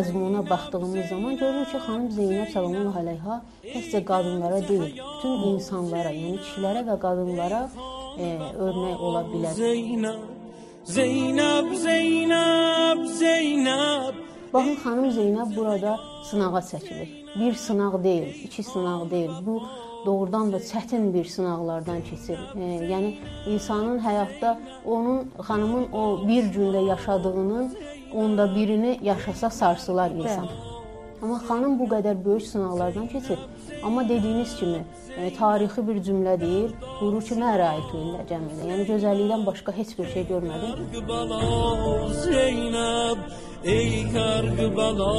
məzmuna baxdığımız zaman görürük ki, xanım Zeynəb sallallahu əleyha təkcə qadınlara deyil, bütün insanlara, yəni kişilərə və qadınlara e, örnək ola bilər. Zeynep, Zeynep, Zeynep, Zeynep. Baxın xanım Zeynəb burada sınağa çəkilir. Bir sınaq deyil, iki sınaq deyil. Bu doğrudan da çətin bir sınaqlardan keçir. E, yəni insanın həyatda onun xanımın o bir gündə yaşadığının onda birini yaşasa sarsılar insan. Bəli. Amma xanım bu qədər böyük sınaqlardan keçir. Amma dediyiniz kimi, yəni tarixi bir cümlə deyil, quru kimi hər ayət ilə cəmilə. Yəni gözəllikdən başqa heç bir şey görmədim. Zeynəb, ey kərbəla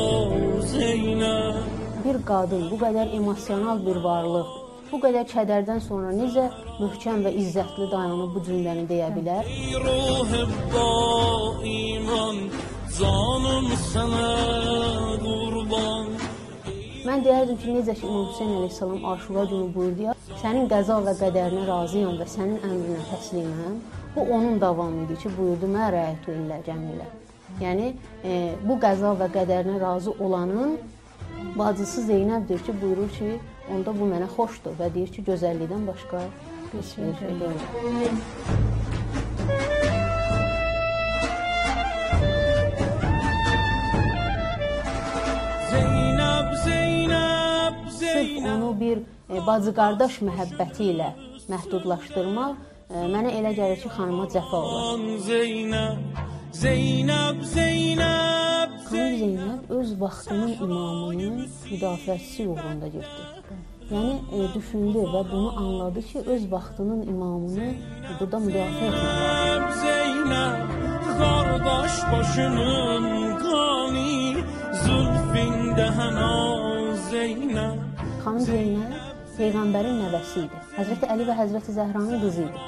Zeynəb. Bir qadın bu qədər emosional bir varlıq, bu qədər kədərdən sonra necə möhkəm və izzətli dayanıb bu cümləni deyə bilər? Ruhum daimən Canım sənə qurban Mən deyərdim ki, necə ki İmam Hüseyn əleyhissalam Aşura günü buyurdu ya, sənin qəza və qədərinə razıyam və sənin əmrinə təsliməm. Bu onun davamı idi ki, buyurdu mən rəyətüllə cəmilə. Yəni e, bu qəza və qədərinə razı olanın bacısı Zeynəbdir ki, buyurur ki, onda bu mənə xoşdur və deyir ki, gözəllikdən başqa bir şey deyil. Bir e, bacı-qardaş məhəbbəti ilə məhdudlaşdırmaq e, mənə elə gəlir ki, xanıma cəfa olar. Zeynep, Zeynep, Zeynep, Xanım Zeynəb öz vaxtının imamının müdafiəçisi uğrunda getdi. Yəni e, düşündü və bunu anladı ki, öz vaxtının imamını burada müdafiə etmək. Zeynep, kardeş başının Xanım Zeynəb peyğəmbərin nəvəsi idi. Həzrəti Əli və Həzrəti Zəhranın qızı idi.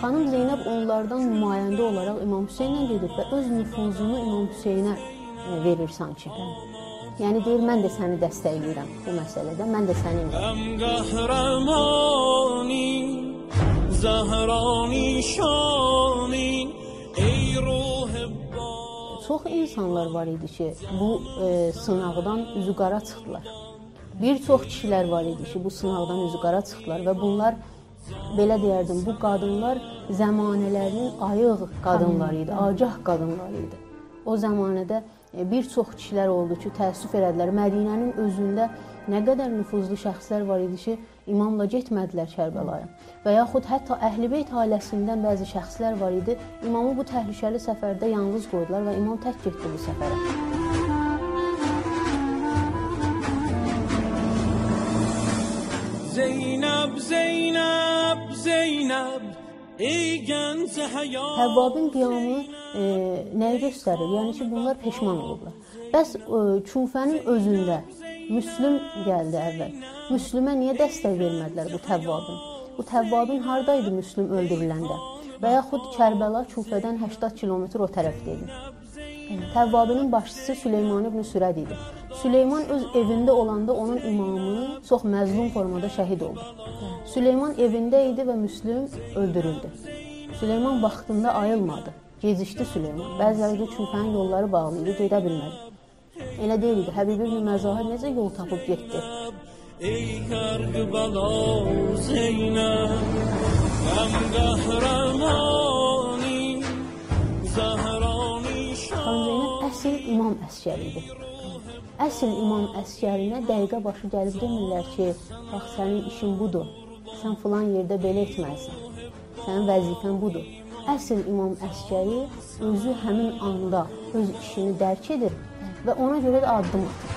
Xanım Zeynəb onlardan nümayəndə olaraq İmam Hüseynlə gedib və öz nüfuzunu İmam Hüseynə verir sanki. Yəni deyir mən də səni dəstəkləyirəm bu məsələdə. Mən də səninlə. Zahrani şani ey ruh Çox insanlar var idi ki, bu e, sınaqdan üzü qara çıxdılar. Bir çox kişilər var idi ki, bu sınaqdan üzü qara çıxdılar və bunlar belə deyərdim, bu qadınlar zəmanələrinin ayıq qadınları idi, acah qadınları idi. O zəmanədə e, bir çox kişilər oldu ki, təəssüf elədilər. Mədinənin özündə nə qədər nüfuzlu şəxslər var idi ki, imamla getmədilər Kərbəlaya. Və yaxud hətta Əhlibeyt ailəsindən bəzi şəxslər var idi, imamı bu təhlükəli səfərdə yalnız qoydular və imam tək getdi bu səfərə. زینب زینب زینب ای گنج حیات Həvvabin qiyamı e, nəyi göstərir? Yəni ki, bunlar peşman olublar. Bəs e, Kufənin özündə Müslüm gəldi əvvəl. Müslümə niyə dəstək vermədilər bu Təvvabın? Bu Təvvabin hardaydı Müslüm öldürüləndə? Və yaxud Kərbəla Kufədən 80 kilometr o tərəfdə idi. Təvvabinin başçısı Süleyman ibn Sürəd idi. Süleyman öz evində olanda onun imamı çox məzlum formada şəhid oldu. Süleyman evində idi və Müslüm öldürüldü. Süleyman vaxtında ayılmadı. Gecikdi Süleyman. Bəziləri də çulpanın yolları bağlı idi, gedə bilmədi. Elə deyil idi. Həbib ibn Məzahir necə yol tapıb getdi? Ey kargı bala Zeynəb, mən qəhrəmani, zəhrani şah. Xanım Zeynəb əsl imam əsgəri idi. Əsl imam əskərinə dəqiqə başı gəlib demirlər ki, bax sənin işin budur. Sən filan yerdə belə etməlisən. Sənin vəzifən budur. Əsl imam əskəri özü həmin anda öz işini dərk edir və ona görə də addım atır.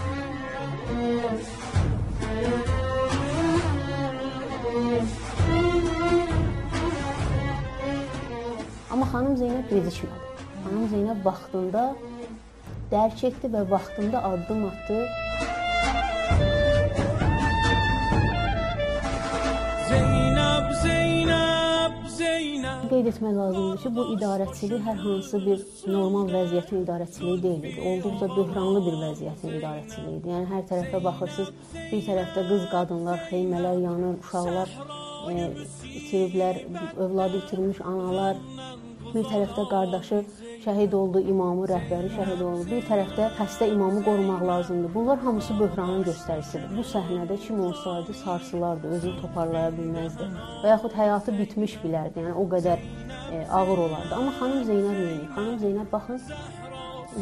Amma xanım Zeynəb gecikmədi. Xanım Zeynəb vaxtında dərk etdi və vaxtında addım atdı. Zeynep Zeynep Zeynep Qeyd etmək lazımdır ki, bu idarəçilik hər hansı bir normal vəziyyətin idarəçiliyi deyil idi. Olduqca böhranlı bir vəziyyətin idarəçiliyi idi. Yəni hər tərəfə baxırsınız, bir tərəfdə qız, qadınlar, xeymələr yanır, uşaqlar e, itiriblər, övladı itirmiş analar, bir tərəfdə qardaşı şəhid oldu, imamı, rəhbəri şəhid oldu. Bir tərəfdə xəstə imamı qorumaq lazımdır. Bunlar hamısı böhranın göstəricisidir. Bu səhnədə kim olsaydı sarsılardı, özünü toparlaya bilməzdi və yaxud həyatı bitmiş bilərdi. Yəni o qədər e, ağır olardı. Amma xanım Zeynəb neyini? Xanım Zeynəb baxın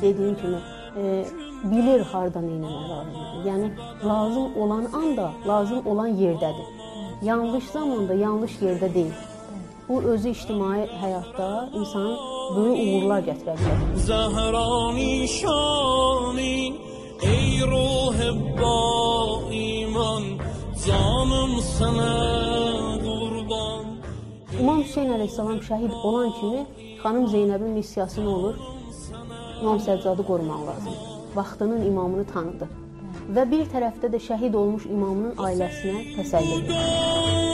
dediyim kimi e, bilir hardan eləmək lazımdır. Yəni lazım olan anda, lazım olan yerdədir. Yanlış zamanda, yanlış yerdə deyil. Bu özü ictimai həyatda insanın böyük uğurlar gətirə bilər. Zahrani şani ey ruh iman canım sənə qurban. İmam Hüseyn əleyhissalam şəhid olan kimi xanım Zeynəbin missiyası nə olur? İmam Səccadı qorumaq lazımdır. Vaxtının imamını tanıdı və bir tərəfdə də şəhid olmuş imamının ailəsinə təsəlli verir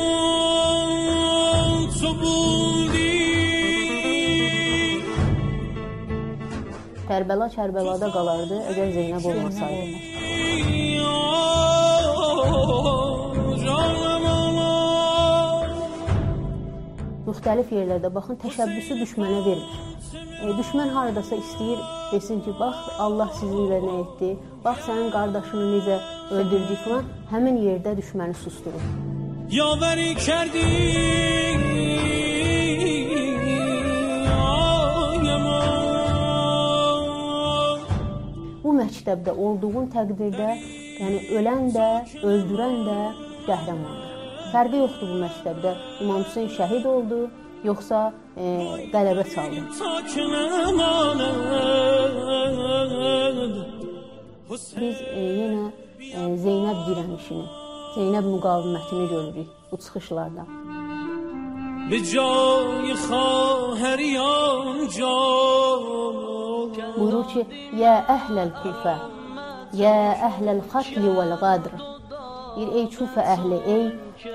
subudi Kərbəla Kərbəlada qalardı, əgər Zeynəb olmasaydı. Müxtəlif yerlərdə baxın, təşəbbüsü düşmənə vermir. E, düşmən haradasa istəyir desin ki, bax Allah sizinlə nə etdi, bax sənin qardaşını necə öldürdü filan, həmin yerdə düşməni susturur. Yavəri kərdik məktəbdə olduğun təqdirdə, yəni ölən də, öldürən də qəhrəmandır. Fərqi yoxdur bu məktəbdə. İmam Hüseyn şəhid oldu, yoxsa e, qələbə çaldı. Biz e, yenə e, Zeynəb dirənişini, Zeynəb müqavimətini görürük bu çıxışlarda. Bicayi xahəriyan can Buyurur ki, "Ya əhləl Kufə, ya əhləl qatl vəl qadr." Deyir, ey Kufə əhli, ey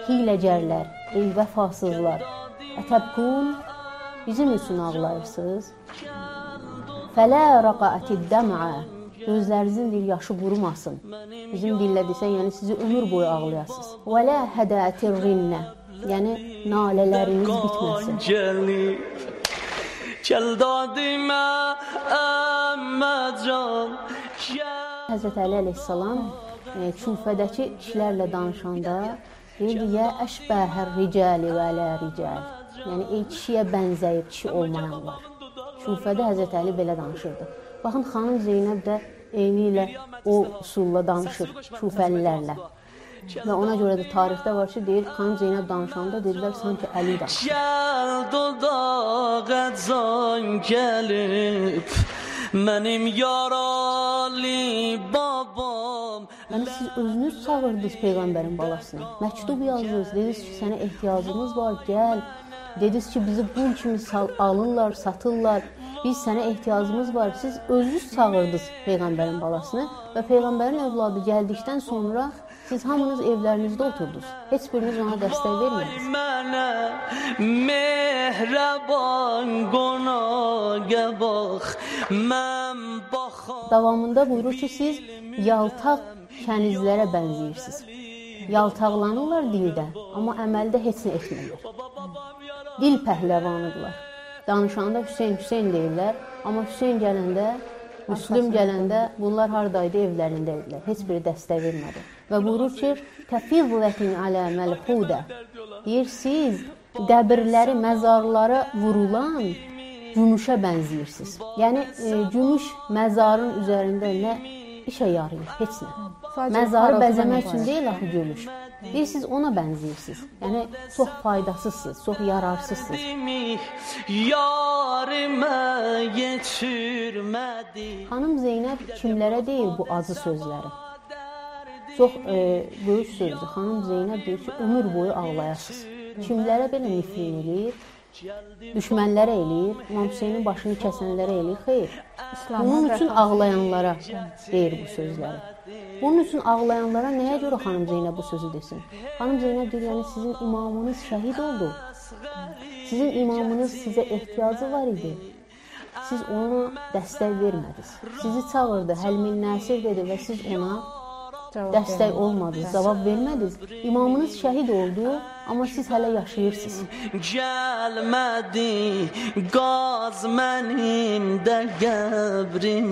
hiləgərlər, ey vəfasızlar. Ətəbkun bizim üçün ağlayırsınız. Fələ raqaatid dəm'a Gözlərinizin bir yaşı qurumasın. Bizim dillə desə, yəni sizi ömür boyu ağlayasınız. Və la hadatir rinnə. Yəni nalələriniz bitməsin. Gəl dadimə əmməcan Həzrət Əli əleyhissalam küfədəki kişilərlə danışanda deyirdi, yə əşbəhər ricəli və ələ ricəl. Yəni, ey kişiyə bənzəyib kişi olmayanlar. Küfədə Həzrət Əli belə danışırdı. Baxın, xanım Zeynəb də eyni ilə o usulla danışır küfəlilərlə. Və ona görə də tarixdə var ki, deyir, xanım Zeynəb danışanda dedilər sanki Əli danışır. Gəl dodağa can gəlib mənim yaralı babam Yəni siz özünüz çağırdınız peyğəmbərin balasını. Məktub yazdınız, dediniz ki, sənə ehtiyacımız var, gəl. Dediniz ki, bizi qul kimi sal alırlar, satırlar. Biz sənə ehtiyacımız var. Siz özünüz çağırdınız peyğəmbərin balasını və peyğəmbərin övladı gəldikdən sonra siz hamınız evlərinizdə oturdunuz. Heç biriniz ona dəstək vermədiniz. mənə mehriban qonağa bax mən baxam Davamında buyurur ki, siz yaltaq kənizlərə bənzəyirsiniz. Yaltaqlanırlar dildə, amma əməldə heç nə etmirlər. Dil pəhləvanıdırlar. Danışanda Hüseyn Hüseyn deyirlər, amma Hüseyn gələndə, Müslüm gələndə bunlar hardaydı? Evlərində idilər. Heç biri dəstək vermədi. Və buyurur ki, "Kafizlatin ala malhuda." Deyir siz qəbirləri, məzarlara vurulan gümüşə bənzəyirsiniz. Yəni e, gümüş məzarın üzərində nə işə yarayır? Heç nə. Sadəcə Məzarı bəzəmək üçün deyil axı gümüş. Bir siz ona bənzəyirsiniz. Yəni çox faydasızsınız, çox yararsızsınız. yarimə yetirmədi Xanım Zeynəb kimlərə deyir bu acı sözləri? Çox e, böyük sözdür. Xanım Zeynəb deyir ki, ömür boyu ağlayasınız. Kimlərə belə nifrin eləyir? Düşmənlərə eləyir, İmam Hüseynin başını kəsənlərə eləyir. Xeyr. Bunun üçün ağlayanlara deyir bu sözləri. Bunun üçün ağlayanlara nəyə görə xanım Zeynəb bu sözü desin? Xanım Zeynəb deyir, yəni sizin imamınız şəhid oldu. Sizin imamınız sizə ehtiyacı var idi. Siz ona dəstək vermədiniz. Sizi çağırdı, Həlmin Nəsir dedi və siz ona Dəstək olmadı, cavab vermədiniz. İmamınız şəhid oldu, amma siz hələ yaşayırsınız. Gəlmədi qaz mənim də qəbrim